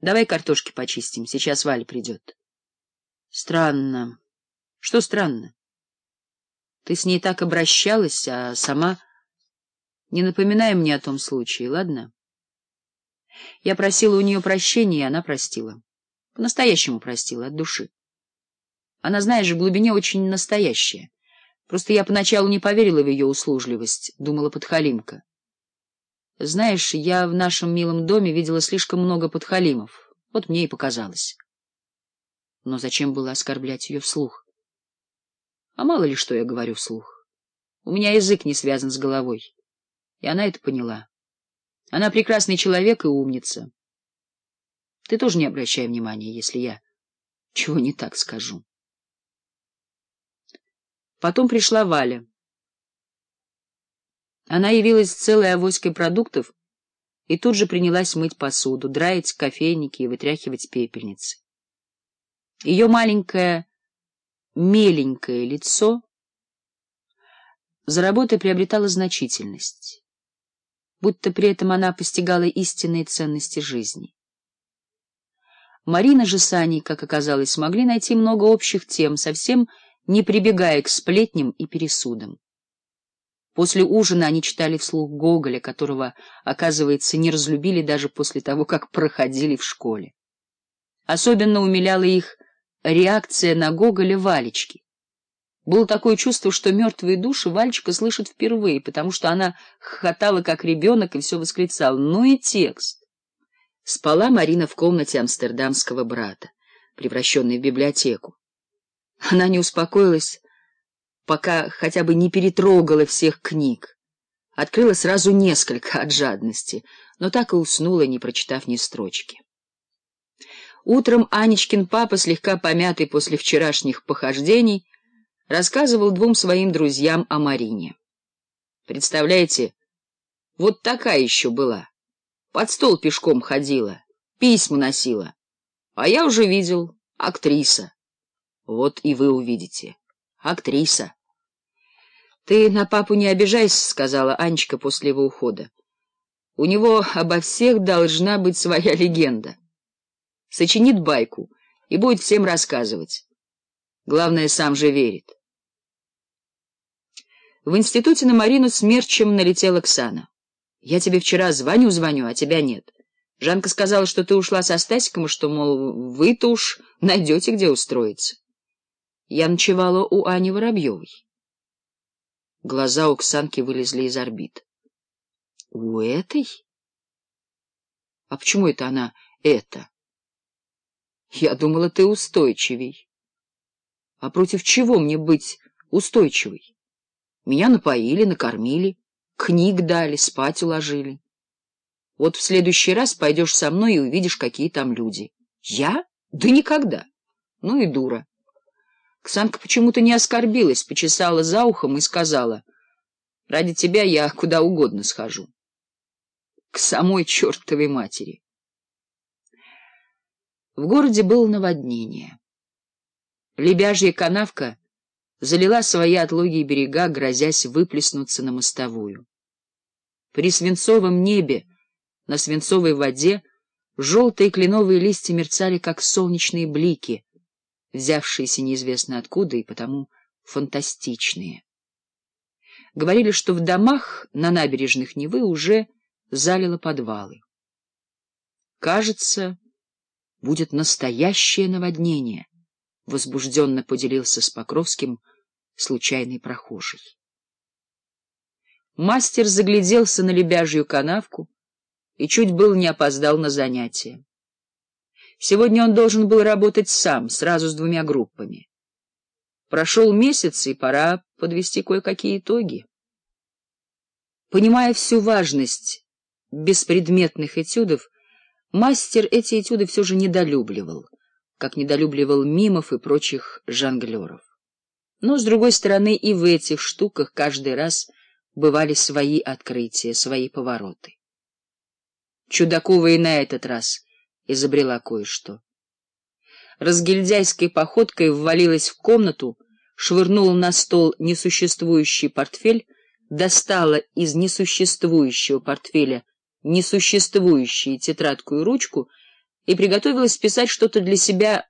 Давай картошки почистим, сейчас Валя придет. Странно. Что странно? Ты с ней так обращалась, а сама... Не напоминай мне о том случае, ладно? Я просила у нее прощения, и она простила. По-настоящему простила, от души. Она, знаешь, в глубине очень настоящая. Просто я поначалу не поверила в ее услужливость, думала подхалимка. Знаешь, я в нашем милом доме видела слишком много подхалимов. Вот мне и показалось. Но зачем было оскорблять ее вслух? А мало ли что я говорю вслух. У меня язык не связан с головой. И она это поняла. Она прекрасный человек и умница. Ты тоже не обращай внимания, если я чего не так скажу. Потом пришла Валя. Она явилась целой авоськой продуктов и тут же принялась мыть посуду, драить кофейники и вытряхивать пепельницы. Ее маленькое меленькое лицо за работой приобретало значительность, будто при этом она постигала истинные ценности жизни. Марина же с Аней, как оказалось, смогли найти много общих тем, совсем не прибегая к сплетням и пересудам. После ужина они читали вслух Гоголя, которого, оказывается, не разлюбили даже после того, как проходили в школе. Особенно умиляла их реакция на Гоголя Валечки. Было такое чувство, что мертвые души Вальчика слышат впервые, потому что она хохотала, как ребенок, и все восклицала. Ну и текст. Спала Марина в комнате амстердамского брата, превращенной в библиотеку. Она не успокоилась, пока хотя бы не перетрогала всех книг. Открыла сразу несколько от жадности, но так и уснула, не прочитав ни строчки. Утром Анечкин папа, слегка помятый после вчерашних похождений, рассказывал двум своим друзьям о Марине. Представляете, вот такая еще была. Под стол пешком ходила, письма носила. А я уже видел, актриса. Вот и вы увидите. Актриса. Ты на папу не обижайся, сказала Анечка после его ухода. У него обо всех должна быть своя легенда. Сочинит байку и будет всем рассказывать. Главное, сам же верит. В институте на Марину смерчем налетела Оксана. Я тебе вчера звоню-звоню, а тебя нет. Жанка сказала, что ты ушла со Стасиком, что, мол, вы-то уж найдете, где устроиться. Я ночевала у Ани Воробьевой. Глаза Оксанки вылезли из орбит. — У этой? — А почему это она это? — Я думала, ты устойчивей. — А против чего мне быть устойчивой? Меня напоили, накормили, книг дали, спать уложили. Вот в следующий раз пойдешь со мной и увидишь, какие там люди. — Я? Да никогда. Ну и дура. Ксанка почему-то не оскорбилась, почесала за ухом и сказала, «Ради тебя я куда угодно схожу». К самой чертовой матери. В городе было наводнение. Лебяжья канавка залила свои отлогие берега, грозясь выплеснуться на мостовую. При свинцовом небе, на свинцовой воде, желтые кленовые листья мерцали, как солнечные блики — взявшиеся неизвестно откуда и потому фантастичные. Говорили, что в домах на набережных Невы уже залило подвалы. «Кажется, будет настоящее наводнение», — возбужденно поделился с Покровским случайный прохожий. Мастер загляделся на лебяжью канавку и чуть был не опоздал на занятие. Сегодня он должен был работать сам, сразу с двумя группами. Прошел месяц, и пора подвести кое-какие итоги. Понимая всю важность беспредметных этюдов, мастер эти этюды все же недолюбливал, как недолюбливал мимов и прочих жонглеров. Но, с другой стороны, и в этих штуках каждый раз бывали свои открытия, свои повороты. Чудакова и на этот раз — изобрела кое-что. Разгильдяйской походкой ввалилась в комнату, швырнула на стол несуществующий портфель, достала из несуществующего портфеля несуществующие тетрадку и ручку и приготовилась писать что-то для себя